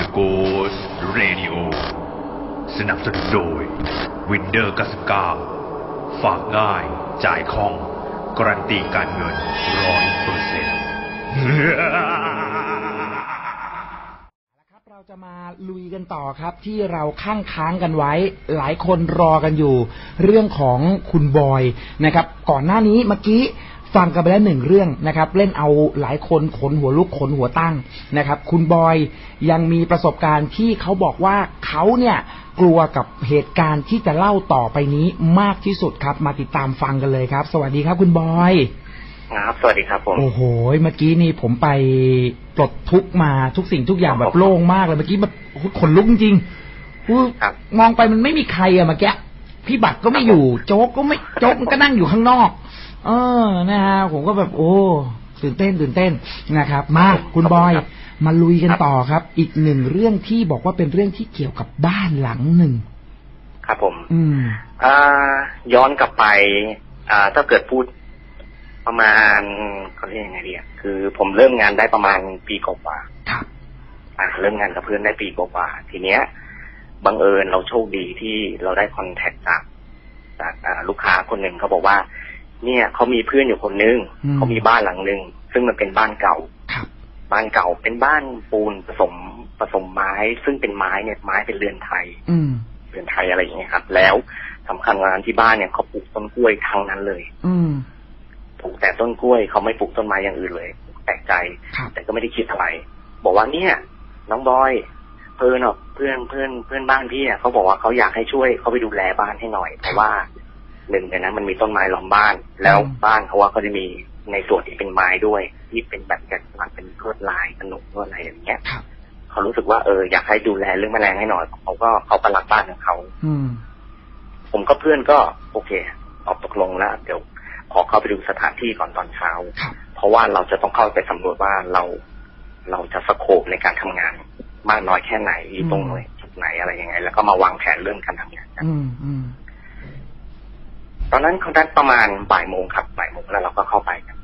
The Ghost Radio สนับสนุนโดย Winder 99ฝากง่ายจ่ายคล่อง การันตีการเงินร้อยเปอร์เซ็นต์ครับเราจะมาลุยกันต่อครับ ที่เราข้างค้างกันไว้ หลายคนรอกันอยู่ เรื่องของคุณบอยนะครับ ก่อนหน้านี้เมื่อกี้ ฟังกันไปแล้วหนึ่งเรื่องนะครับ เล่นเอาหลายคนขนหัวลุกขนหัวตั้งนะครับ คุณบอยยังมีประสบการณ์ที่เขาบอกว่าเขาเนี่ยกลัวกับเหตุการณ์ที่จะเล่าต่อไปนี้มากที่สุดครับ มาติดตามฟังกันเลยครับ สวัสดีครับ คุณบอยครับสวัสดีครับผมโอ้โหเมื่อกี้นี่ผมไปปลดทุกข์มาทุกสิ่งทุกอย่างแบบโล่งมากเลยเมื่อกี้แบบโอ้โหขนลุกจริงๆอุ๊ยครับมองไปมันไม่มีใครอะเมื่อกี้พี่บัตรก็ไม่อยู่ โจ๊กก็ไม่โจ๊กมันก็นั่งอยู่ข้างนอก เออนะฮะผมก็แบบโอ้ตื่นเต้นตื่นเต้นนะครับ มาคุณบอยมาลุยกันต่อครับ อีกหนึ่งเรื่องที่บอกว่าเป็นเรื่องที่เกี่ยวกับบ้านหลังหนึ่งครับผม อืมอ่าย้อนกลับไป อ่า ถ้าเกิดพูดประมาณเขาเรียกยังไงดีอะคือ ผมเริ่มงานได้ประมาณปีกว่าครับๆอ่า เริ่มงานกับเพื่อนได้ปีกว่าๆทีเนี้ยบังเอิญเราโชคดีที่เราได้คอนแทคจากจากอ่าลูกค้าคนหนึ่งเขาบอกว่า เนี่ยเขามีเพื่อนอยู่คนนึงอืมเขามีบ้านหลังหนึ่งซึ่งมันเป็นบ้านเก่าครับบ้านเก่าเป็นบ้านปูนผสมผสมไม้ ซึ่งเป็นไม้เนี่ยไม้เป็นเรือนไทย อืมเรือนไทยอะไรอย่างเงี้ยครับ แล้วสำคัญงานที่บ้านเนี่ยเขาปลูกต้นกล้วยทั้งนั้นเลย อืมปลูกแต่ต้นกล้วยเขาไม่ปลูกต้นไม้อย่างอื่นเลย แปลกใจครับแต่ก็ไม่ได้คิดอะไร บอกว่าเนี่ย น้องบอยเพื่อนเนาะเพื่อนเพื่อนเพื่อนบ้านพี่อะเขาบอกว่าเขาอยากให้ช่วยเขาไปดูแลบ้านให้หน่อยเพราะว่า หนึ่งในนั้นมันมีต้นไม้ล้อมบ้าน แล้วอืมบ้านเขาว่าเขาจะมีในส่วนที่เป็นไม้ด้วยที่เป็นแบบแกะสลักเป็นลวดลายขนมลวดอะไรอย่างเงี้ยครับเขารู้สึกว่าเอออยากให้ดูแลเรื่องแมลงให้หน่อยเขาก็เขาก็รักบ้านของเขาอืมผมกับเพื่อนก็ โอเคตอบตกลงแล้วเดี๋ยวขอเข้าไปดูสถานที่ก่อนตอนเช้าครับเพราะว่าเราจะต้องเข้าไปสำรวจว่าเราเราจะสโคปในการทำงานมากน้อยแค่ไหนอยู่ตรงไหนจุดไหนอะไรยังไง แล้วก็มาวางแผนเรื่องการทำงานกันอืมอืม ตอนนั้นเขานัดประมาณบ่ายโมงครับบ่ายโมงแล้วเราก็เข้าไปกัน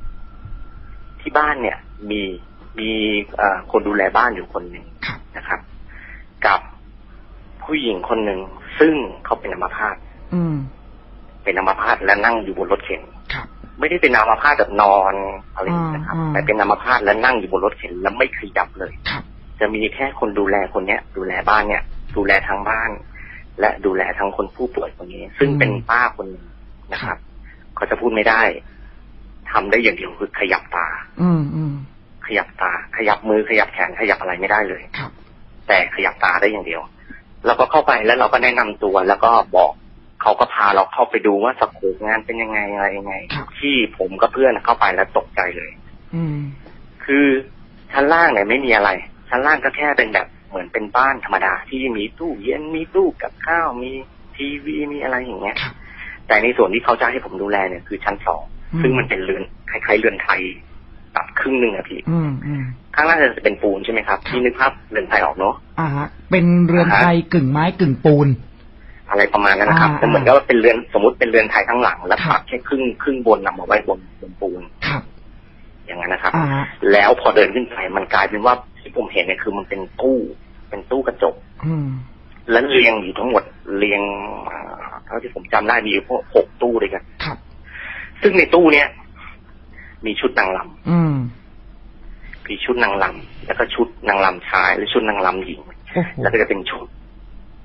ที่บ้านเนี่ย มีมีเอ่อคนดูแลบ้านอยู่คนหนึ่งครับนะครับ กับผู้หญิงคนหนึ่งซึ่งเขาเป็นอัมพาตอืมเป็นอัมพาตและนั่งอยู่บนรถเข็นครับไม่ได้เป็นอัมพาตแบบนอนอะไรอย่างนี้นะครับอ่าอ่าแต่เป็นอัมพาตและนั่งอยู่บนรถเข็นแล้วไม่ขยับเลยครับจะมีแค่คนดูแลคนเนี้ย ดูแลบ้านเนี่ย ดูแลทั้งบ้าน และดูแลทั้งคนผู้ป่วยคนนี้ ซึ่งเป็นป้าคนหนึ่ง นะครับเขาจะพูดไม่ได้ทำได้อย่างเดียวคือขยับตา อืมอืมขยับตา ขยับมือขยับแขนขยับอะไรไม่ได้เลยครับ แต่ขยับตาได้อย่างเดียวเราก็เข้าไปแล้วเราก็แนะนำตัวแล้วก็บอกเขาก็พาเราเข้าไปดูว่าสโคปงานเป็นยังไงอะไรยังไงครับที่ผมกับเพื่อนเข้าไปแล้วตกใจเลย อืม คือชั้นล่างเนี่ยไม่มีอะไร ชั้นล่างก็แค่เป็นแบบเหมือนเป็นบ้านธรรมดาที่มีตู้เย็นมีตู้กับข้าวมีทีวีมีอะไรอย่างเงี้ยครับ แต่ในส่วนที่เขาจะให้ผมดูแลเนี่ยคือชั้นสองอืมซึ่งมันเป็นเรือนคล้ายๆเรือนไทยตัดครึ่งหนึ่งอะพี่อืมอืมข้างล่างจะเป็นปูนใช่ไหมครับพี่นึกภาพเรือนไทยออกเนาะอ่าฮะเป็นเรือนไทยกึ่งไม้กึ่งปูน อะไรประมาณนั้นนะครับอ่าแต่เหมือนกับว่าเป็นเรือนสมมติเป็นเรือนไทยทั้งหลัง แล้วครับตัดแค่ครึ่งครึ่งบนนำมาไว้บนบนปูนครับ อย่างนั้นนะครับอ่าฮะแล้วพอเดินขึ้นไปมันกลายเป็นว่าที่ผมเห็นเนี่ยคือมันเป็นตู้ เป็นตู้กระจก อืม แล้วเรียงอยู่ทั้งหมดเรียงอ่าเท่าที่ผมจำได้มีอยู่พวกหกตู้เลยกันครับ ซึ่งในตู้เนี้ยมีชุดนางลอืมำมีชุดนางลำแล้วก็ชุดนางลำชายและชุดนางลำหญิงโอ้โหแล้วก็จะเป็นชุด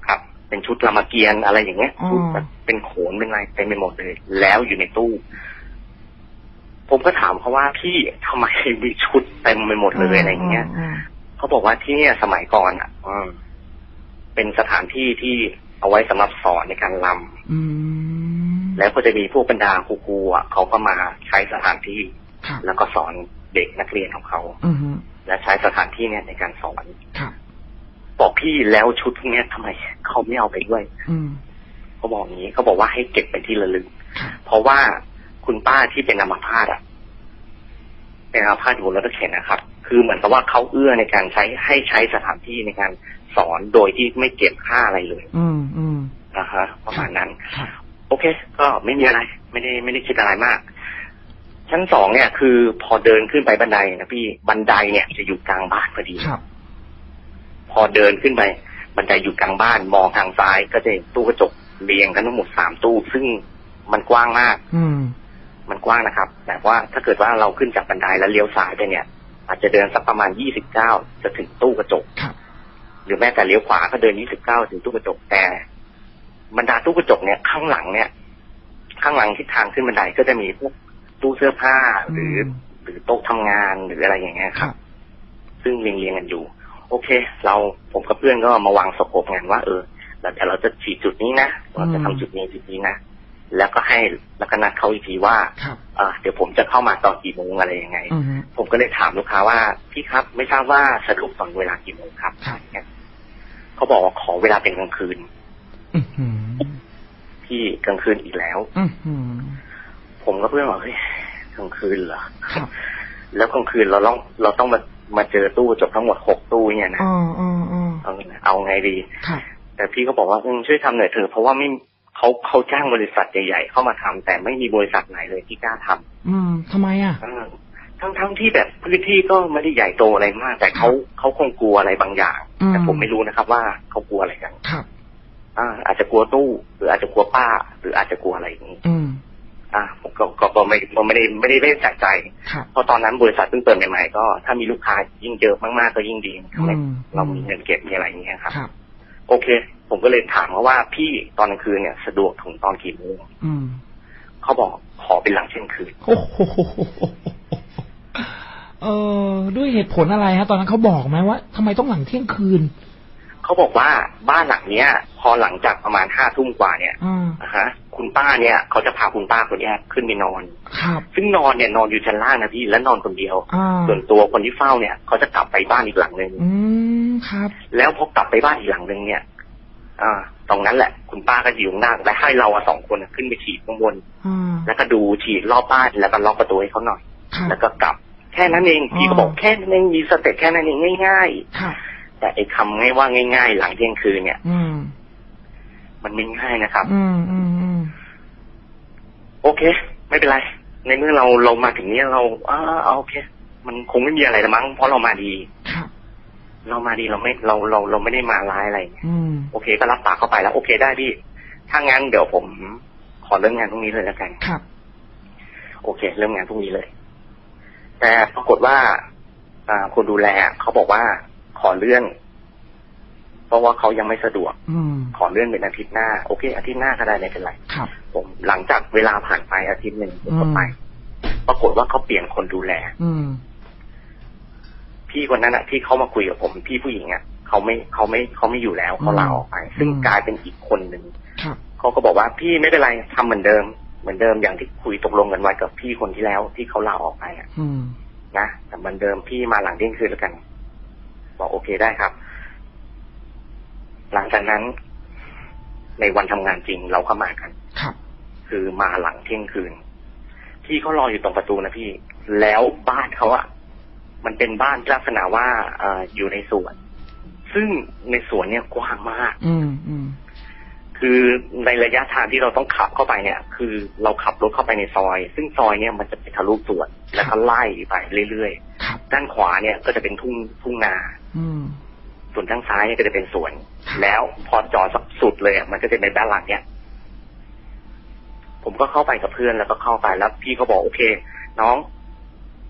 ครับ เป็นชุดรามเกียรติ์อะไรอย่างเงี้ยอ๋อชุดแบบเป็นโขนเป็นอะไรเต็มไปหมดเลย แล้วอยู่ในตู้ ผมก็ถามเขาว่าพี่ทำไมมีชุดเต็มไปหมดเลยอะไรอย่างเงี้ยอืมเขาบอกว่าที่เนี่ยสมัยก่อนอะอืม เป็นสถานที่ที่เอาไว้สำหรับสอนในการลำอืมแล้วก็จะมีพวกบรรดาครูๆอะเขาก็มาใช้สถานที่ครับแล้วก็สอนเด็กนักเรียนของเขาอืมและใช้สถานที่เนี่ยในการสอนครับบอกพี่แล้วชุดพวกเนี้ยทำไมเขาไม่เอาไปด้วยอืมเขาบอกอย่างนี้เขาบอกว่าให้เก็บเป็นที่ระลึกครับเพราะว่าคุณป้าที่เป็นอัมพาตอะเป็นอัมพาตอยู่บนรถเข็นนะครับ คือเหมือนกับว่าเขาเอื้อในการใช้ให้ใช้สถานที่ในการ สอนโดยที่ไม่เก็บค่าอะไรเลย อืมอืมนะฮะประมาณนั้นครับโอเค ก็ไม่มีอะไร ไม่ได้ไม่ได้คิดอะไรมาก ชั้นสองเนี่ย คือพอเดินขึ้นไปบันไดนะพี่บันไดเนี่ยจะอยู่กลางบ้านพอดีครับพพอเดินขึ้นไปบันไดอยู่กลางบ้านมองทางซ้ายก็จะเห็นตู้กระจกเรียงกันทั้งหมดสามตู้ ซึ่งมันกว้างมาก อืม มันกว้างนะครับ แต่ว่าถ้าเกิดว่าเราขึ้นจากบันไดแล้วเลี้ยวซ้ายไปเนี่ย อาจจะเดินสักประมาณยี่สิบเก้าจะถึงตู้กระจกครับ หรือแม้แต่เลี้ยวขวาก็เดินยี่สิบเก้าถึงตู้กระจกแต่บรรดาตู้กระจกเนี่ยข้างหลังเนี่ย ข้างหลังทิศทางขึ้นบันไดก็จะมีพวกตู้เสื้อผ้าหรือมหรือโต๊ะทำงานหรืออะไรอย่างเงี้ยคครัรับบซึ่งเรียงเรียงๆกันอยู่ โอเค เราผมกับเพื่อนก็มาวางสโคปงานว่า เออเราเดี๋ยวเราจะฉีดจุดนี้นะเราจะทำจุดนี้จุดนี้นะแล้วก็ให้แล้วก็นัดเขาอีกทีว่าครับเอ่อเดี๋ยวผมจะเข้ามาตอนกี่โมงอะไรยังไงอืมผมก็เลยถามลูกค้าว่าพี่ครับ ไม่ทราบว่าสะดวกตอนเวลากี่โมงครับครับ เนี่ยเขาบอกว่าขอเวลาเป็นกลางคืนอือหือพี่กลางคืนอีกแล้วอือหือผมก็เพื่อนบอกเฮ้ยกลางคืนเหรอครับแล้วกลางคืนเราต้องเราต้องมามาเจอตู้จบทั้งหมดหกตู้เนี่ยนะอ๋ออ๋ออ๋อเอาเอาไงดีครับแต่พี่ก็บอกว่าอืมช่วยทำหน่อยเถอะเพราะว่าไม่เขาเขาจ้างบริษัทใหญ่ๆเข้ามาทำแต่ไม่มีบริษัทไหนเลยที่กล้าทำอืมทำไมอะเออ ทั้งทั้งที่แบบพื้นที่ก็ไม่ได้ใหญ่โตอะไรมาก แต่เขาเขาคงกลัวอะไรบางอย่างอืมแต่ผมไม่รู้นะครับ ว่าเขากลัวอะไรกันครับอ่า อาจจะกลัวตู้ หรืออาจจะกลัวป้า หรืออาจจะกลัวอะไรอย่างนี้อืมอ่าผมก็ก็ก็ไม่ก็ไม่ได้ไม่ได้ไม่ได้ใส่ใจครับเพราะตอนนั้นบริษัทเพิ่งเปิดใหม่ๆก็ถ้ามีลูกค้ายิ่งเยอะมากๆก็ยิ่งดีทำให้อืมเรามีเงินเก็บมีอะไรอย่างเงี้ยครับครับโอเค ผมก็เลยถามเขาว่าพี่ตอนกลางคืนเนี่ย สะดวกถึงตอนกี่โมงอืมเขาบอกขอเป็นหลังเที่ยงคืนโอ้โห เออด้วยเหตุผลอะไรฮะ ตอนนั้นเขาบอกไหมว่าทำไมต้องหลังเที่ยงคืนเขาบอกว่าบ้านหลังเนี้ย พอหลังจากประมาณห้าทุ่มกว่าเนี่ยอ่าอ่าฮะ คุณป้าเนี่ยเขาจะพาคุณป้าคนเนี้ยขึ้นไปนอนครับซึ่งนอนเนี่ยนอนอยู่ชั้นล่างนะพี่และนอนคนเดียวอ่าส่วนตัวคนที่เฝ้าเนี่ยเขาจะกลับไปบ้านอีกหลังหนึ่งอืมครับ แล้วพอกลับไปบ้านอีกหลังหนึ่งเนี่ย อ่า ตรงนั้นแหละ คุณป้าก็อยู่ข้างล่างและให้เราอะสองคนอะขึ้นไปฉีดข้างบนอ่าแล้วก็ดูฉีดรอบบ้านแล้วก็ล็อกประตูให้เขาหน่อยครับแล้วก็กลับ แค่นั้นเอง พี่ก็บอกอ๋อแค่นั้นเองมีสเต็ปแค่นั้นเองง่ายครับๆแต่ไอ้คำง่ายว่าง่าย ๆ หลังเที่ยงคืนเนี่ยอืมมันไม่ง่ายนะครับอืมอืมอืมโอเค ไม่เป็นไร ในเมื่อเราเรามาถึงเนี้ยเราอ่าเอาโอเค มันคงไม่มีอะไรละมั้งเพราะเรามาดีครับเรามาดีเราไม่เราเราเราไม่ได้มาร้ายอะไรอืมโอเค ก็รับปากเข้าไปแล้ว โอเคได้พี่ ถ้างั้นเดี๋ยวผมขอเริ่มงานพรุ่งนี้เลยแล้วกันครับ โอเค เริ่มงานพรุ่งนี้เลย แต่ปรากฏว่าอ่าคนดูแลเขาบอกว่าขอเลื่อนเพราะว่าเขายังไม่สะดวกอืมขอเลื่อนเป็นอาทิตย์หน้า โอเค อาทิตย์หน้าก็ได้ไม่เป็นไรครับ ผมหลังจากเวลาผ่านไปอาทิตย์หนึ่งผมก็อืมไป ปรากฏว่าเขาเปลี่ยนคนดูแล อืมพี่คนนั้นอะที่เขามาคุยกับผม พี่ผู้หญิงอะเขาไม่เขาไม่เขาไม่อยู่แล้วเขาลาออกไป ซึ่งอืมกลายเป็นอีกคนหนึ่งครับเขาก็บอกว่าพี่ไม่เป็นไรทำเหมือนเดิม เหมือนเดิมอย่างที่คุยตกลงกันไว้กับพี่คนที่แล้วที่เขาลาออกไปอะอืมนะแต่เหมือนเดิมพี่มาหลังเที่ยงคืนแล้วกัน บอกโอเคได้ครับ หลังจากนั้น ในวันทำงานจริงเราก็มากันครับ คือมาหลังเที่ยงคืนพี่เขารออยู่ตรงประตูนะพี่ แล้วบ้านเขาอะมันเป็นบ้านลักษณะว่าเอออยู่ในสวน ซึ่งในสวนเนี่ยกว้างมาก อืมอืม คือในระยะทางที่เราต้องขับเข้าไปเนี่ย คือเราขับรถเข้าไปในซอย ซึ่งซอยเนี่ยมันจะเป็นทะลุสวนแล้วก็ไล่ไปเรื่อยครับๆด้านขวาเนี่ยก็จะเป็นทุ่งทุ่งนาอืมส่วนด้านซ้ายเนี่ยก็จะเป็นสวน แล้วพอจอดสักสุดเลยอะมันก็จะเป็นด้านหลังเนี่ยผมก็เข้าไปกับเพื่อนแล้วก็เข้าไปแล้วพี่ก็บอกโอเค น้อง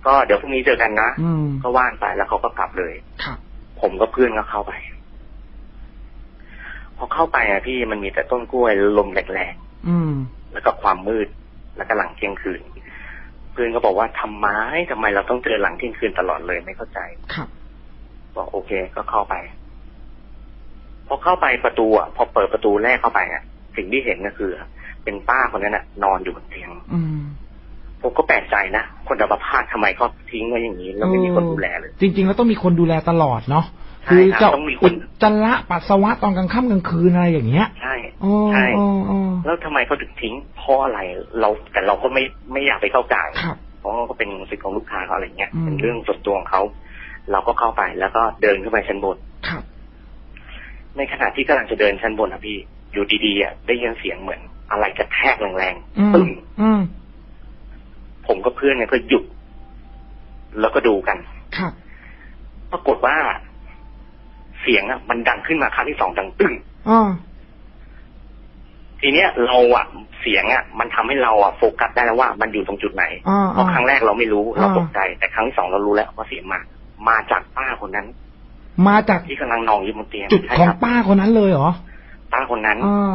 ก็เดี๋ยวพรุ่งนี้เจอกันนะอืมก็ว่านไปแล้วเขาก็กลับเลยครับผมกับเพื่อนก็เข้าไป พอเข้าไปอะพี่มันมีแต่ต้นกล้วยลมแรงอืมๆแล้วก็ความมืดแล้วก็หลังเที่ยงคืนเพื่อนก็บอกว่าทำไมทำไมเราต้องเจอหลังเที่ยงคืนตลอดเลยไม่เข้าใจครับบอกโอเคก็เข้าไป พอเข้าไปประตูอะพอเปิดประตูแรกเข้าไปอะ สิ่งที่เห็นก็คือ เป็นป้าคนนั้นอะ นอนอยู่บนเตียงอืมผมก็แปลกใจนะคนอัมพาตทำไมเขาทิ้งไว้อย่างนี้ แล้วไม่มีคนดูแลเลย จริง ๆ แล้วต้องมีคนดูแลตลอดเนาะใช่ คือครับจะต้องมีคนอุจจาระปัสสาวะตอนกลางค่ำกลางคืนอะไรอย่างเงี้ย ใช่อ๋อใช่อ๋ออ๋อแล้วทำไมเขาถึงทิ้งเพราะอะไรเราแต่เราก็ไม่ไม่อยากไปเข้ากลางครับเพราะว่าก็เป็นสิทธิ์ของลูกค้าเขาอะไรเงี้ยอืมเป็นเรื่องส่วนตัวของเขาเราก็เข้าไปแล้วก็เดินขึ้นไปชั้นบนครับในขณะที่กำลังจะเดินชั้นบนนะพี่ อยู่ดีๆอะได้ยินเสียงเหมือน อะไรกระแทกแรงอืมๆปึ้งอืมผมกับเพื่อนเนี่ยก็หยุดแล้วก็ดูกัน ครับ ปรากฏว่า เสียงอะ มันดังขึ้นมาครั้งที่สองดังตึ้งอ่าทีเนี้ยเราอะเสียงอะ มันทำให้เราอะโฟกัสได้แล้วว่ามันอยู่ตรงจุดไหนอ่าเพราะครั้งแรกเราไม่รู้เราอ่าตกใจ แต่ครั้งที่สองเรารู้แล้วว่าเสียงมา มาจากป้าคนนั้น มาจากที่กำลังนอนอยู่บนเตียงจุดใช่ของครับป้าคนนั้นเลยเหรอป้าคนนั้นอ่า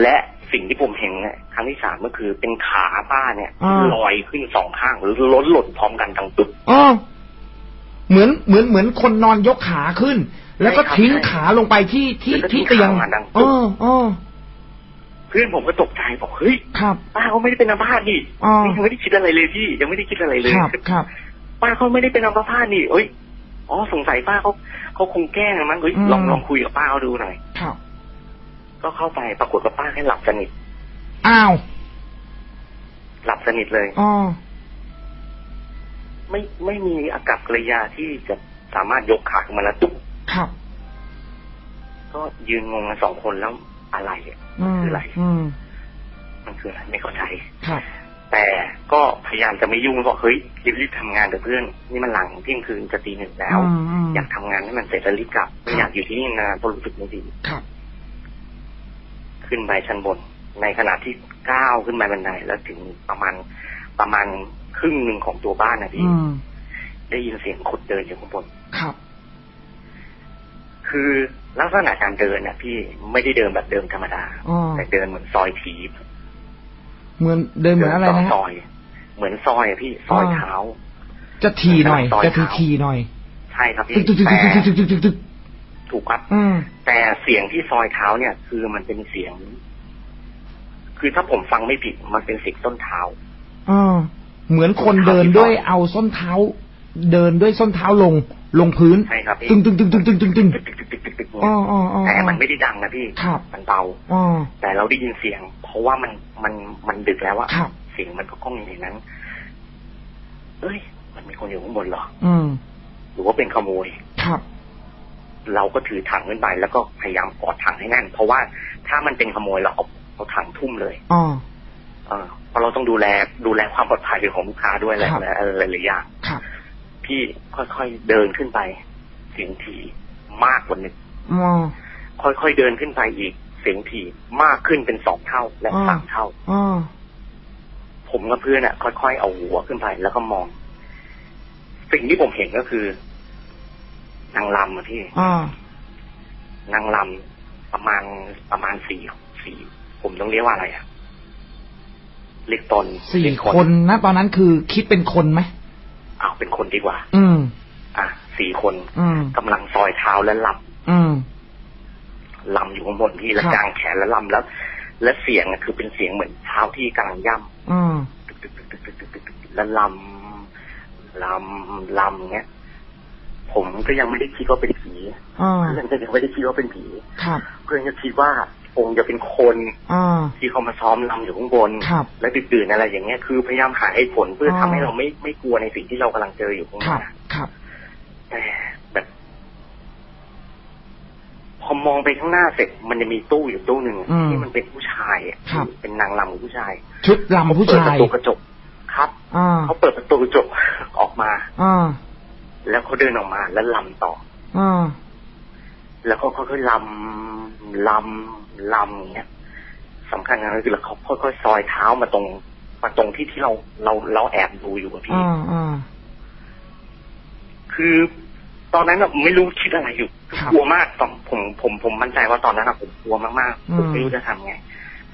และสิ่งที่ผมเห็นเนี่ยครั้งที่สามก็คือเป็นขาป้าเนี่ยอ่าลอยขึ้นสองข้างหรือล้นหล่นพร้อมกันทั้งตึกอ๋อ เหมือนเหมือนเหมือนคนนอนยกขาขึ้น แล้วก็ใช่ครับทิ้งใช่ขาลงไปที่ที่แล้วก็ที่เตียงทิ้งขามาดังอ๋ออ๋อเพื่อนผมก็ตกใจบอกเฮ้ยครับป้าเขาไม่ได้เป็นอัมพาตนี่อ่านี่ยังไม่ได้คิดอะไรเลยพี่ยังไม่ได้คิดอะไรเลยครับครับป้าเขาไม่ได้เป็นอัมพาตนี่เอ้ยอ๋อสงสัยป้าเขาเขาคงแกล้งมั้งเฮ้ยอืมลองลองคุยกับป้าเขาดูหน่อยครับ ก็เข้าไปปรากฏว่าป้าแค่หลับสนิทอ้าวหลับสนิทเลยอ๋อ ไม่ไม่มีอากับกริยาที่จะสามารถยกขาขึ้นมาแล้วตุ๊บครับ ก็ยืนงงกันสองคนแล้วอะไรอะอืมคืออะไรอืมมันคืออะไรไม่เข้าใจครับแต่ก็พยายามจะไม่ยุ่งบอกเฮ้ยรีบๆทำงานเถอะเพื่อน นี่มันหลังเที่ยงคืนจะตีหนึ่งแล้วอืมอืมอยากทำงานให้มันเสร็จแล้วรีบกลับไม่อยากอยู่ที่นี่นานเพราะรู้สึกไม่ดีครับขึ้นไปชั้นบน ในขณะที่ก้าวขึ้นไปบันไดแล้วถึงประมาณประมาณ ครึ่งหนึ่งของตัวบ้านนะพี่อืมได้ยินเสียงคนเดินอยู่ข้างบนครับ คือลักษณะการเดินนะพี่ไม่ได้เดินแบบเดินธรรมดาอ๋อแต่เดินเหมือนซอยทีบเหมือนเดินเหมือนอะไรนะฮะซอยเหมือนซอยอะพี่ซอยอ่าเท้า จะทีหน่อยซอยจะทีเท้าทีหน่อย ใช่ครับพี่ตึกตึกตึกแต่ตึกตึกตึกตึกตึกถูกครับอืมแต่เสียงที่ซอยเท้าเนี่ย คือมันเป็นเสียง คือถ้าผมฟังไม่ผิดมันเป็นเสียงต้นเท้าอ่า เหมือนคนเดินด้วยเอาส้นเท้า เดินด้วยส้นเท้าลงลงพื้นใช่ครับพี่ตึงตึงตึงตึงตึงตึงตึงตึกตึกตึกตึกตึกอ๋ออ๋ออ๋อแต่มันไม่ได้ดังนะพี่ครับมันเบาอ๋อแต่เราได้ยินเสียง เพราะว่ามันมันมันดึกแล้วอะครับเสียงมันก็ก้องอยู่ในนั้นเอ้ย มันมีคนอยู่ข้างบนเหรออืมหรือว่าเป็นขโมยครับ เราก็ถือถังขึ้นไปแล้วก็พยายามกอดถังให้แน่น เพราะว่าถ้ามันเป็นขโมยเราเอาเอาถังทุ่มเลยอ๋อ เออเพราะเราต้องดูแลดูแลความปลอดภัยของลูกค้าด้วยอะไรครับอะไรอะไรหลายอย่างครับพี่ค่อยๆเดินขึ้นไปเสียงถี่มากกว่าหนึ่งอ๋อค่อยๆเดินขึ้นไปอีก เสียงถี่มากขึ้นเป็นสองเท่าและอ่าสามเท่าอ๋อผมกับเพื่อนอะ ค่อยๆเอาหัวขึ้นไปแล้วก็มอง สิ่งที่ผมเห็นก็คือนางลำอะพี่อ๋อนางลำประมาณประมาณสี่สี่ผมต้องเรียกว่าอะไรอะ เรียกตนสี่คนนะตอนนั้นคือคิดเป็นคนไหมอ้าวเป็นคนดีกว่า อืม อะสี่คนกำลังซอยเท้าและลำอืมลำอยู่ข้างบนพี่และกลางแขนและลำแล้ว และเสียงคือเป็นเสียงเหมือนเท้าที่กำลังย่ำอืมและลำลำลำเงี้ยผมก็ยังไม่ได้คิดว่าเป็นผีเพื่อนก็ยังไม่ได้คิดว่าเป็นผีเพื่อนก็คิดว่า คงจะเป็นคนอ่าที่เขามาซ้อมลำอยู่ข้างบนครับและตื่นๆอะไรอย่างเงี้ยคือพยายามหาเหตุผลเพื่อออทำให้เราไม่ไม่กลัวในสิ่งที่เรากำลังเจออยู่ข้างครับหน้าครับแต่แบบพอมองไปข้างหน้าเสร็จมันจะมีตู้อยู่ตู้หนึ่งอืมที่มันเป็นผู้ชายอะครับเป็นนางรำของผู้ชาย ชุดลำผู้เปิดชาปยระตูกระจกครับอ่าเขาเปิดประตูกระจกออกมาอ่าแล้วเขาเดินออกมาแล้วลำต่ออ่าแล้วเขาค่อยๆลำลำ ลำอย่างเงี้ยสำคัญนะคือเขาค่อยๆซอยเท้ามาตรงมาตรงที่ที่เราเราเราแอบดูอยู่อะพี่อ่าอ่าคือตอนนั้นอะไม่รู้คิดอะไรอยู่ครับกลัวมากตอนผมผมผมมั่นใจว่าตอนนั้นอะผมกลัวมากอืมๆผมไม่รู้จะทำไง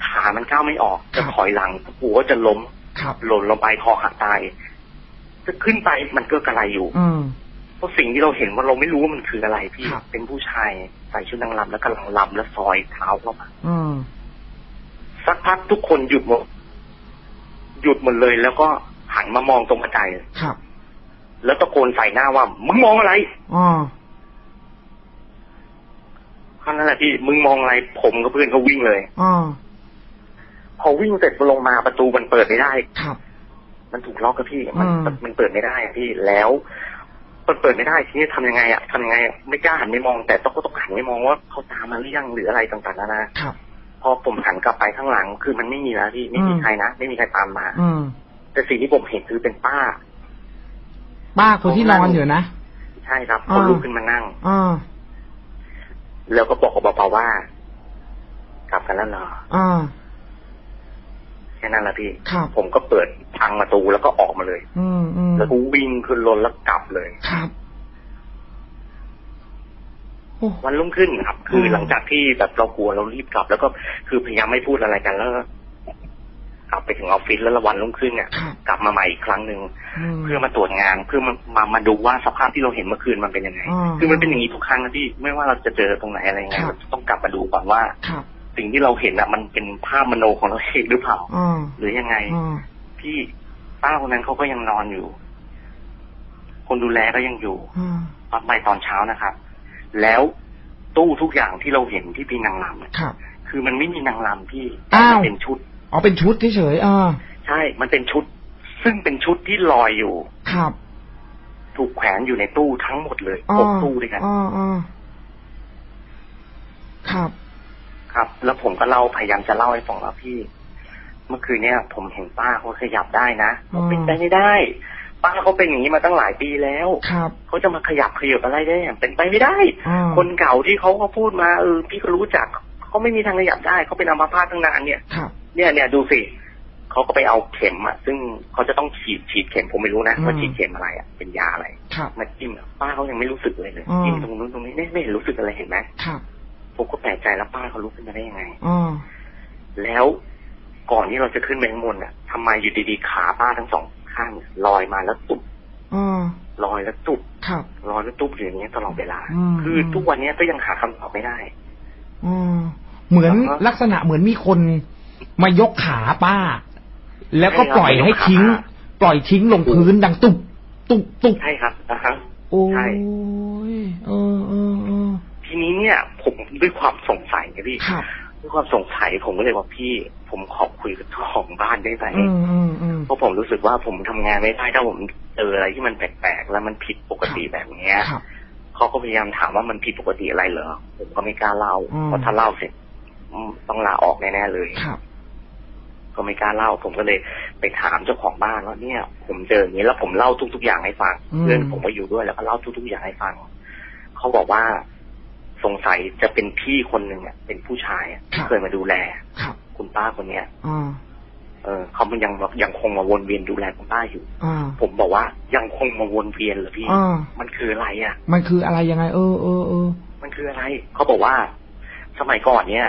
ขามันก้าวไม่ออกครัจะบถอยหลังกลัวว่าจะล้มครับหล่นลงไปคอหักตายจะขึ้นไปมันก็กระไรอยู่อืมเพราะสิ่งที่เราเห็นว่าเราไม่รู้ว่ามันคืออะไรพี่ครับเป็นผู้ชาย ใส่ชุดนางรำแล้วกำลังรำแล้วซอยเท้าเข้ามาอืมสักพักทุกคนหยุดหมดหยุดหมดเลย แล้วก็หันมามองตรงบันไดครับ แล้วตะโกนใส่หน้าว่า มึงมองอะไรอ๋อเท่านั้นแหละพี่มึงมองอะไร ผมกับเพื่อนก็วิ่งเลยอ๋อพอวิ่งเสร็จลงมาประตูมันเปิดไม่ได้ ครับ มันถูกล็อกกับพี่ มันอืมมันเปิดไม่ได้อะพี่แล้ว มันเปิดไม่ได้ทีนี้ทำยังไงอะทำยังไงอะไม่กล้าหันไปมอง แต่ต้องก็ต้องหันไปมองว่าเขาตามมาหรือยังหรืออะไรต่างๆนานาครับพอผมหันกลับไปข้างหลัง คือมันไม่มีแล้วพี่ไม่มีอืมใครนะไม่มีใครตามมา อืมแต่สิ่งที่ผมเห็นคือเป็นป้า ป้าคนที่นอนอยู่นะใช่ครับอ่าเขาลุกขึ้นมานั่งอ่าแล้วก็บอกกับเบาๆว่า กลับกันแล้วเหรออ่าแค่นั้นแหละพี่ครับผมก็เปิดพังประตูแล้วก็ออกมาเลย อืมอืม แล้วก็วิ่งขึ้นรถแล้วกลับเลยครับโอ้วันรุ่งขึ้นครับ คืออืมหลังจากที่แบบเรากลัวเรารีบกลับ แล้วก็คือพยายามไม่พูดอะไรกันแล้วก็กลับไปถึงออฟฟิศแล้ววันรุ่งขึ้นเนี่ยครับกลับมาใหม่อีกครั้งหนึ่งมเพื่อมาตรวจงานเพื่อมามามาดูว่าสภาพที่เราเห็นเมื่อคืนมันเป็นยังไงอ่าคือมันเป็นอย่างนี้ทุกครั้งนะพี่ไม่ว่าเราจะเจอตรงไหนอะไรยังไงครับเราต้องกลับมาดูก่อนว่าครับสิ่งที่เราเห็นอะมันเป็นภาพมโนของเราเองหรือเปล่าอ่าหรือยังไงอ่าพี่ป้าคนนั้นเขาก็ยังนอนอยู่ คนดูแลก็ยังอยู่อ่าตอนไปตอนเช้านะครับ แล้วตู้ทุกอย่างที่เราเห็นที่เป็นนางรำเนี่ยครับคือมันไม่มีนางรำพี่อ้าวมันเป็นชุดอ๋อเป็นชุดเฉยๆอ่าใช่ มันเป็นชุด ซึ่งเป็นชุดที่ลอยอยู่ ครับ ถูกแขวนอยู่ในตู้ทั้งหมดเลยอ่าหกตู้ด้วยกันอ่าอ่าครับ ครับ แล้วผมก็เล่าพยายามจะเล่าให้ฟังว่าพี่ เมื่อคืนเนี่ย ผมเห็นป้าเขาขยับได้นะอืมเป็นไปไม่ได้ ป้าเขาเป็นอย่างนี้มาตั้งหลายปีแล้วครับเขาจะมาขยับขยับอะไรได้อะเป็นไปไม่ได้อ่าคนเก่าที่เขาเขาพูดมาเออพี่ก็รู้จักเขาไม่มีทางขยับได้เขาเป็นอัมพาตตั้งนานเนี่ยครับเนี่ยเนี่ยดูสิเขาก็ไปเอาเข็มอะ ซึ่งเขาจะต้องฉีดฉีดเข็มผมไม่รู้นะอืมว่าฉีดเข็มอะไรอะเป็นยาอะไรครับมาจิ้มอะป้าเขายังไม่รู้สึกเลยเลยอืมจิ้มตรงนู้นตรงนี้ไม่ไม่เห็นรู้สึกอะไรเห็นไหมครับผมก็แปลกใจแล้วป้าเขาลุกขึ้นมาได้ยังไงอ่าแล้วก่อนที่เราจะขึ้นไปข้างบนอะทำไมอยู่ดีๆขาป้าทั้งสอง ข้างเนี่ยลอยมาแล้วตุบอ่าลอยแล้วตุบครับลอยแล้วตุบอยู่อย่างเงี้ยตลอดเวลาอืมคือทุกวันเนี้ยก็ยังหาคำตอบไม่ได้อ่าเหมือนอ่าฮะลักษณะเหมือนมีคนมายกขาป้า แล้วก็ใช่ครับปล่อยให้มายกขาทิ้ง ปล่อยทิ้งลงพื้นดังตุบตุบตุบใช่ครับนะฮะโอ้ยใช่เออเออเออทีนี้เนี่ย ผมด้วยความสงสัยไงพี่ครับด้วยความสงสัยผมก็เลยบอกพี่ ผมขอคุยกับเจ้าของบ้านได้ไหมอืมอืมอืมเพราะผมรู้สึกว่าผมทำงานไม่ได้ถ้าผมเจออะไรที่มันแปลกๆแล้วมันผิดปกติแบบเนี้ยครับเขาก็พยายามถามว่ามันผิดปกติอะไรเหรอผมก็ไม่กล้าเล่าอืมเพราะถ้าเล่าเสร็จอืมต้องลาออกแน่ๆเลยครับก็ไม่กล้าเล่า ผมก็เลยไปถามเจ้าของบ้านว่าเนี่ย ผมเจออย่างนี้แล้วผมเล่าทุก ๆ อย่างให้ฟังอืมเพื่อนผมก็อยู่ด้วยแล้วก็เล่าทุก ๆ อย่างให้ฟังเขาบอกว่าสงสัยจะเป็นพี่คนหนึ่งอะเป็นผู้ชายอะที่เคยมาดูแล ครับคุณป้าคนเนี้ยอ่าเออเขามันยังยังคงมาวนเวียนดูแลคุณป้าอยู่อ่าผมบอกว่ายังคงมาวนเวียนเหรอพี่อ่ามันคืออะไรอะ มันคืออะไรยังไง เออเออเออมันคืออะไร เขาบอกว่า สมัยก่อนเนี่ย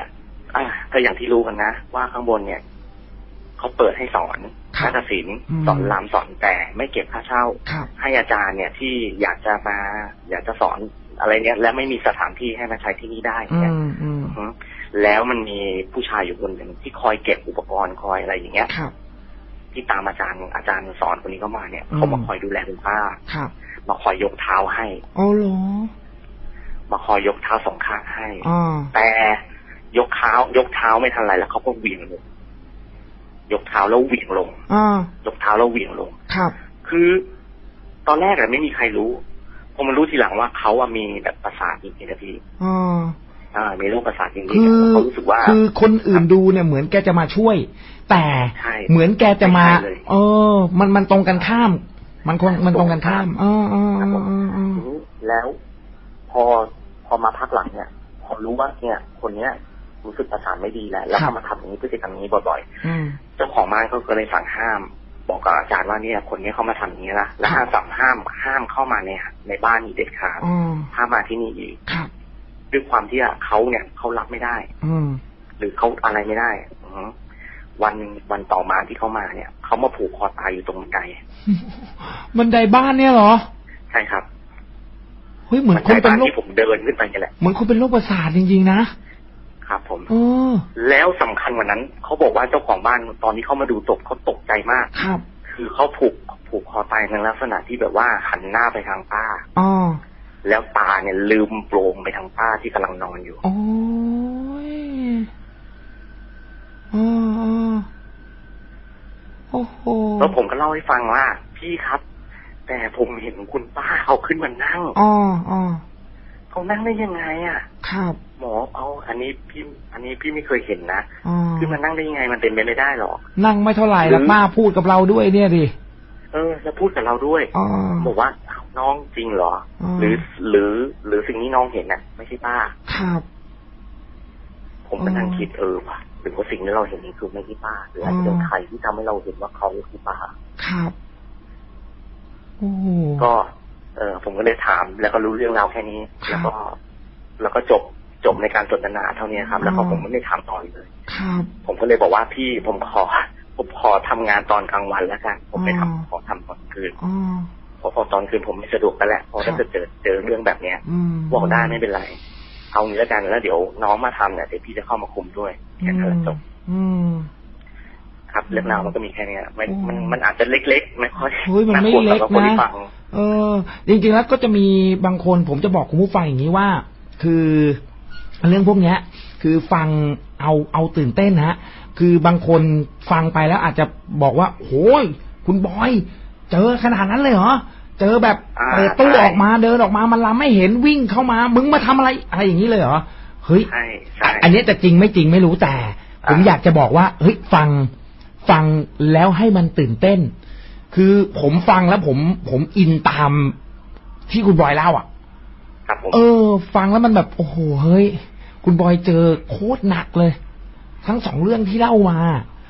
อะก็อย่างที่รู้กันนะว่าข้างบนเนี่ยเขาเปิดให้สอนครับนาฏศิลป์อืมสอนรำสอนแต่ไม่เก็บค่าเช่าครับให้อาจารย์เนี่ยที่อยากจะมา อยากจะสอนอะไรเนี่ยและไม่มีสถานที่ให้มาใช้ที่นี่ได้อืเนี่ยมอืมอือฮึ แล้วมันมีผู้ชายอยู่คนหนึ่งที่คอยเก็บอุปกรณ์คอยอะไรอย่างเงี้ยครับที่ตามอาจารย์อาจารย์สอนคนนี้เข้ามาเนี่ยอืมเขามาคอยดูแลคุณป้าครับมาคอยยกเท้าให้อ๋อเหรอมาคอยยกเท้าสองข้างให้อ่าแต่ยกเท้ายกเท้าไม่ทันไรแล้วเขาก็เหวี่ยงลงยกเท้าแล้วเหวี่ยงลงอ่ายกเท้าแล้วเหวี่ยงลงครับ คือตอนแรกอะไม่มีใครรู้พอมารู้ทีหลังว่าเขาอะมีแบบประสาทจริงๆนะพี่ อ่าอ่ามีโรคประสาทจริงคือๆเขารู้สึกว่า คือคนอื่นดูเนี่ยเหมือนแกจะมาช่วย แต่ใช่เหมือนแกจะมาไม่ใช่เลยเออ มันมันตรงกันข้าม มันคงมันตรงกันข้ามอ่าอ่าครับผมอ่าอ่าทีนี้แล้ว พอพอมาพักหลังเนี่ย พอรู้ว่าเนี่ย คนเนี้ยรู้สึกประสาทไม่ดีแล้วแล้วเขามาทำอย่างนี้พฤติกรรมอย่างนี้บ่อยๆอืมเจ้าของบ้านเขาก็เลยสั่งห้าม บอกกับอาจารย์ว่าเนี่ย คนนี้เขามาทำอย่างนี้ละและห้ามสั่งห้ามห้ามเข้ามาในในบ้านนี้เด็ดขาดอ๋อห้ามมาที่นี่อีกครับ ด้วยความที่เขาเนี่ยเขารับไม่ได้ อืมหรือเขาอะไรไม่ได้อือฮึวันวันต่อมาที่เขามาเนี่ยเขามาผูกคอตายอยู่ตรงบันไดบันไดบ้านเนี่ยเหรอ ใช่ครับเฮ้ยเหมือนบันคนไดเป็นบ้านโรคที่ผมเดินขึ้นไปนี่แหละเหมือนคนเป็นโรคประสาทจริงๆนะครับผมเออแล้วสำคัญกว่านั้นเขาบอกว่าเจ้าของบ้านตอนที่เขามาดูตกเขาตกใจมากครับ คือเขาผูกผูกคอตายในลักษณะที่แบบว่าหันหน้าไปทางป้าอ๋อ แล้วตาเนี่ยลืมโปรงไปทางป้าที่กำลังนอนอยู่ โอ้ยอ๋ออ๋อโอ้โห แล้วผมก็เล่าให้ฟังว่า พี่ครับ แต่ผมเห็นคุณป้าเขาขึ้นมานั่งอ๋ออ๋อเขานั่งได้ยังไง อะ ครับ หมอเอา อันนี้พี่ อันนี้พี่ไม่เคยเห็นนะอ๋อขึ้นมานั่งได้ยังไง มันเป็นไปไม่ได้หรอก นั่งไม่เท่าไหร่แล้วหรือป้าพูดกับเราด้วยเนี่ยดิ เออ แล้วพูดกับเราด้วยอ๋อบอกว่าอ้าว น้องจริงเหรออ๋อหรือ หรือ หรือสิ่งที่น้องเห็นน่ะ ไม่ใช่ป้าครับ ผมก็นั่งอ๋อคิดเออว่ะหรือว่าสิ่งที่เราเห็นนี่คือไม่ใช่ป้า หรืออาจจะเป็นอ๋อใครที่ทำให้เราเห็นว่าเขาคือป้าครับโอ้โหก็ เออผมก็เลยถาม แล้วก็รู้เรื่องราวแค่นี้ครับแล้วก็ แล้วก็จบจบในการสนทนาเท่านี้ครับ แล้วก็อ๋อผมไม่ได้ถามต่ออีกเลยครับผมก็เลยบอกว่าพี่ผมขอผมขอทำงานตอนกลางวันแล้วกันผมไม่ทำอ๋อขอทำตอนคืน อ๋อเพราะพอตอนคืนผมไม่สะดวกกันแหละเพราะครัถ้าบเกิดเจอเจอเรื่องแบบเนี้ยอืมบอกได้ไม่เป็นไร เอางี้แล้วกันแล้วเดี๋ยวน้องมาทำเนี่ยเดี๋ยวพี่จะเข้ามาคุมด้วยแค่นั้นแหละจบอืมครับเรื่องราวมันก็มีแค่เนี้ยมันโอ้มันมันอาจจะเล็กๆไม่ค่อยเฮ้ยมันไม่ากวเล็กสำหรับคนที่นะฟังเออ จริงๆแล้วก็จะมีบางคนผมจะบอกคุณผู้ฟังอย่างนี้ว่า คือเรื่องพวกเนี้ย คือฟังเอาเอาตื่นเต้นนะฮะ คือบางคนฟังไปแล้วอาจจะบอกว่าโอ้ยคุณบอย เจอขนาดนั้นเลยเหรอเจอแบบอ่าเปิดตู้ใช่ออกมาเดินออกมามันลำไม่เห็นวิ่งเข้ามา มึงมาทำอะไรอะไรอย่างนี้เลยเหรอเฮ้ยใช่ใช่อันนี้จะจริงไม่จริงไม่รู้แต่ ผมอ่าอยากจะบอกว่าเฮ้ยฟังฟังแล้วให้มันตื่นเต้น คือผมฟังแล้วผมผมอินตามที่คุณบอยเล่าอะครับผมเออ ฟังแล้วมันแบบโอ้โหเฮ้ย คุณบอยเจอโคตรหนักเลย ทั้งสองเรื่องที่เล่ามา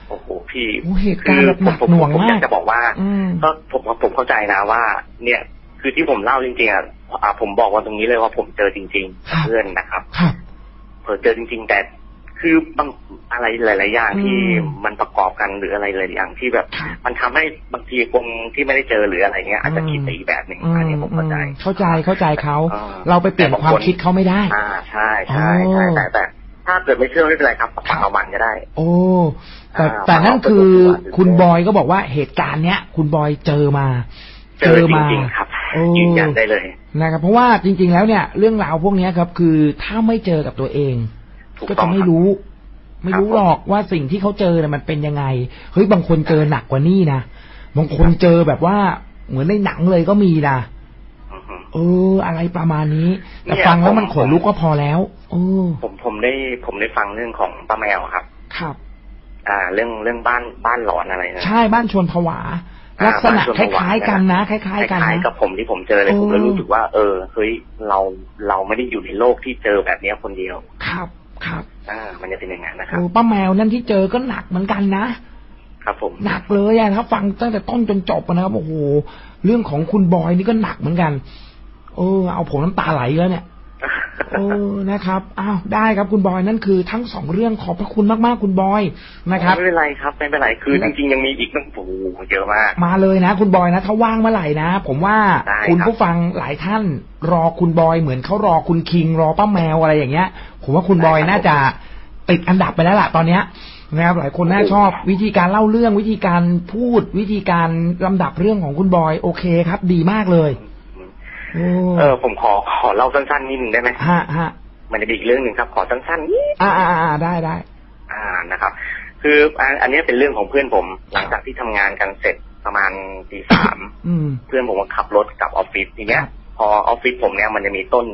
โอ้โหพี่โอ้เหตุการณ์แบบหนักผมหน่วงผมมากอยากจะบอกว่าอืมก็ผมผมเข้าใจนะว่า เนี่ย คือที่ผมเล่าจริงๆอะอะผมบอกว่าตรงนี้เลยว่าผมเจอจริงครับๆเพื่อนนะครับครับเผอเจอจริง ๆ แต่คือบางอะไรหลาย ๆ อย่างที่อืมมันประกอบกันหรืออะไรหลายๆอย่างที่แบบครับมันทำให้บางทีคนที่ไม่ได้เจอหรืออะไรเงี้ยอาจจะอืมคิดไปอีกแบบหนึ่งอือันนี้ผมเข้าใจอืมเข้าใจเข้าใจเขาเออเราไปเปลี่ยนแต่บางความคนคิดเขาไม่ได้ อ่าใช่ใช่ใช่อ๋อแต่แต่ ถ้าเกิดไม่เชื่อไม่เป็นไรครับฟังเอามันก็ได้ โอ้แต่อ่าแต่นั่นคือฟังเอาไปคุณบอยก็บอกว่าเหตุการณ์เนี้ย คุณบอยเจอมา เจอจริงๆครับโอ้ยืนยันได้เลยนะครับ เพราะว่าจริง ๆ แล้วเนี่ย เรื่องราวพวกเนี้ยครับ คือถ้าไม่เจอกับตัวเองถูกก็ต้จะองไม่ครับรู้ ไม่รู้ครับหรอกว่าสิ่งที่เขาเจอเนี่ยมันเป็นยังไงเฮ้ยบางคนเจอหนักกว่านี้นะบางคนเจอแบบว่าเหมือนในหนังเลยก็มีนะอือฮึ เออ อะไรประมาณนี้ แต่เนี่ยฟังแล้วมันผมขนลุกก็พอแล้วเออผมผมได้ผมได้ฟังเรื่องของป้าแมวครับ ครับ อ่า เรื่องเรื่องบ้านบ้านหลอนอะไรนะใช่บ้านชวนผวาอ่าลักษณะบ้านชวนคผวาล้ายๆกันนะคล้ายๆกันคล้ายนะๆกับผมที่ผมเจอเลยเออผมเลยรู้สึกว่า เออเฮ้ยเราเราไม่ได้อยู่ในโลกที่เจอแบบเนี้ยคนเดียว ครับครับ อ่า มันจะเป็นอย่างนั้นนะคโอ้รับป้าแมวนั่นที่เจอก็หนักเหมือนกันนะครับผมหนักเลยอะถ้าฟังตั้งแต่ต้นจนจบอะนะครับโอ้โหเรื่องของคุณบอยนี่ก็หนักเหมือนกัน เออเอาผมน้ำตาไหลแล้วเนี่ยเออนะครับอ้าวได้ครับคุณบอยนั่นคือทั้งสองเรื่องขอบพระคุณมากๆคุณบอยนะครับไม่เป็นไรครับไม่เป็นไรคือจริงๆยังมีอีกตั้งโอ้โหเยอะมากมาเลยนะ คุณบอยนะถ้าว่างเมื่อไหร่นะ ผมว่าได้คุณครับผู้ฟังหลายท่าน รอคุณบอยเหมือนเขารอคุณคิง รอป้าแมวอะไรอย่างเงี้ย ผมว่าคุณบอยน่าจะติดอันดับไปแล้วล่ะตอนเนี้ยนะครับหลายคนน่าชอบวิธีการเล่าเรื่องวิธีการพูดวิธีการลำดับเรื่องของคุณบอยโอเคครับ ดีมากเลยโอ้ เออผมขอขอเล่าสั้นๆนิดนึงได้ไหมฮะฮะมันจะมีอีกเรื่องหนึ่งครับขอสั้นๆนิดอ่าอ่าอ่าได้ได้อ่านะครับ คืออันอันนี้เป็นเรื่องของเพื่อนผม หลังจากที่ทำงานกันเสร็จประมาณตีสามอืมเพื่อนผมก็ขับรถกลับออฟฟิศทีเนี้ยครับพอออฟฟิศผมเนี่ยมันจะมีต้น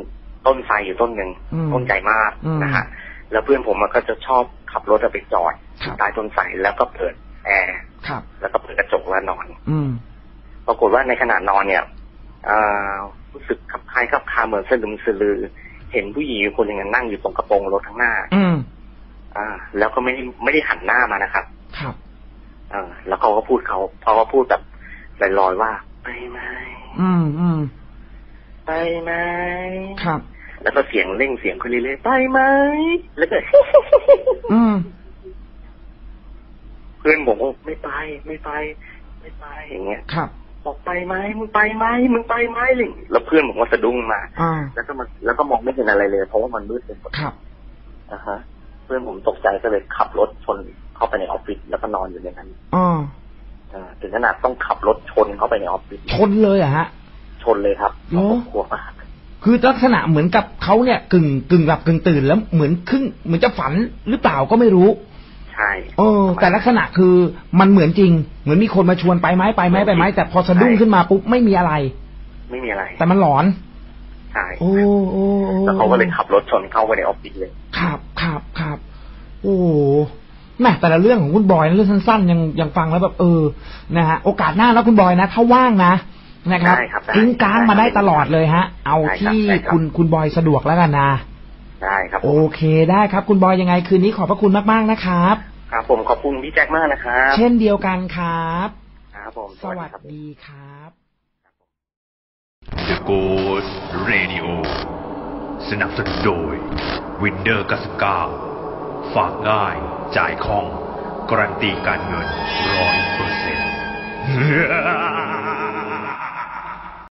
ต้นไทรอยู่ต้นหนึ่งอืมต้นใหญ่มากอืมนะฮะแล้วเพื่อนผมมันก็จะชอบขับรถไปจอดครับใต้ต้นไทรแล้วก็เปิดแอร์ครับแล้วก็เปิดกระจกแล้วนอน อืมปรากฏว่าในขณะนอนเนี่ยอ่า รู้สึกขับคล้ายขับคาเหมือนสลึมสลือ เห็นผู้หญิงอยู่คนหนึ่งนั่งอยู่ตรงกระโปรงรถข้างหน้า อืมอ่า แล้วก็ไม่ได้ไม่ได้หันหน้ามานะครับ ครับเออแล้วเขาก็พูดเขาเขาก็พูดแบบลอยๆว่า ไปไหมอืมอืมไปไหมครับ แล้วก็เสียงเร่งเสียงขึ้นเรื่อยๆไปไหมแล้วก็อืมเพื่อนผมก็ไม่ไป ไม่ไป ไม่ไปอย่างเงี้ยครับ บอกไปไหมมึงไปไหมมึงไปไหมอะไรอย่างเงี้ยแล้วเพื่อนผมก็สะดุ้งมาอ่าแล้วก็มันแล้วก็มองไม่เห็นอะไรเลย เพราะว่ามันมืดไปหมดครับนะฮะ เพื่อนผมตกใจก็เลยขับรถชนเข้าไปในออฟฟิศแล้วก็นอนอยู่ในนั้นอ่าอ่าถึงขนาดต้องขับรถชนเข้าไปในออฟฟิศชนเลยเหรอะฮะ ชนเลยครับเหรอกลัวมากคือลักษณะเหมือนกับเขาเนี่ยกึ่งกึ่งหลับกึ่งตื่นแล้วเหมือนครึ่งเหมือนจะฝันหรือเปล่าก็ไม่รู้ ใช่เออแต่ลักษณะคือมันเหมือนจริง เหมือนมีคนมาชวนไปไหมไปไหมไปไหมแต่พอสะดุ้งขึ้นมาปุ๊บไม่มีอะไร ไม่มีอะไร แต่มันหลอนใช่โอ้โอ้โอ้แล้วเขาก็เลยขับรถชนเข้าไปในออฟฟิศเลยครับครับครับโอ้โหแม่แต่ละเรื่องของคุณบอยนะเรื่องสั้นๆยังยังฟังแล้วแบบเออนะฮะโอกาสหน้าแล้วคุณบอยนะถ้าว่างนะนะครับได้ครับได้กิ้งก้างมาได้ตลอดเลยฮะ เอาได้ครับที่ได้ครับคุณคุณบอยสะดวกแล้วกันนะ ได้ครับผโอมเคได้ครับ คุณบอยยังไงคืนนี้ขอบพระคุณมากๆนะครับ ครับ ผมขอบคุณพี่แจ็คมากนะครับเช่นเดียวกันครับครับผมสวัสครับดีครับ The Ghost Radio สนับสนุนโดย Windows 99 ฝากง่าย จ่ายคล่องการันตีการเงินร้อยเปอร์เซ็นต์